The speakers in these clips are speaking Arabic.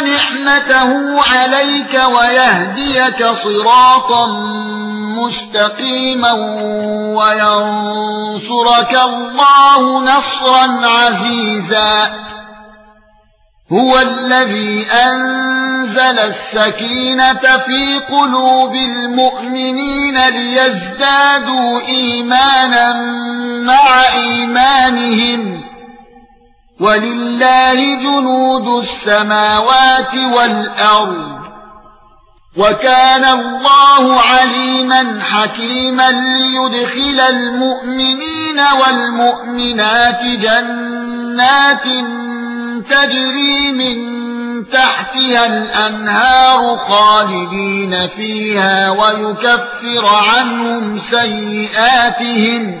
نعمته عليك ويهديك صراطا مستقيما وينصرك الله نصرا عزيزا. هو الذي أنزل السكينة في قلوب المؤمنين ليزدادوا إيمانا مع إيمانهم. ولله جنود السماوات والأرض. وكان الله عليما حكيما ليدخل المؤمنين والمؤمنات جنات تجري من تحتها الأنهار خالدين فيها ويكفر عنهم سيئاتهم.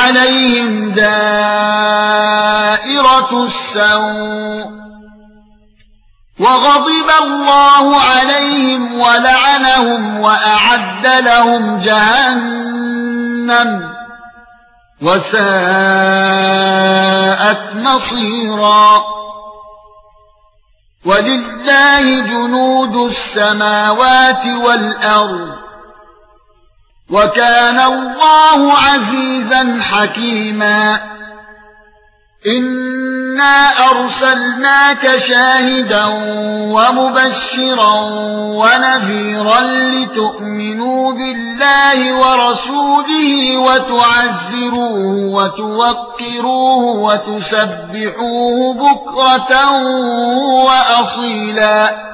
عليهم دائرة السوء وغضب الله عليهم ولعنهم وأعد لهم جهنم وساءت مصيرا ولله جنود السماوات والأرض وكان الله عزيزا حكيما. إنا ارسلناك شاهدا ومبشرا ونذيرا لتؤمنوا بالله ورسوله وتعزروه وتوقروه وتسبحوه بكرة واصيلا.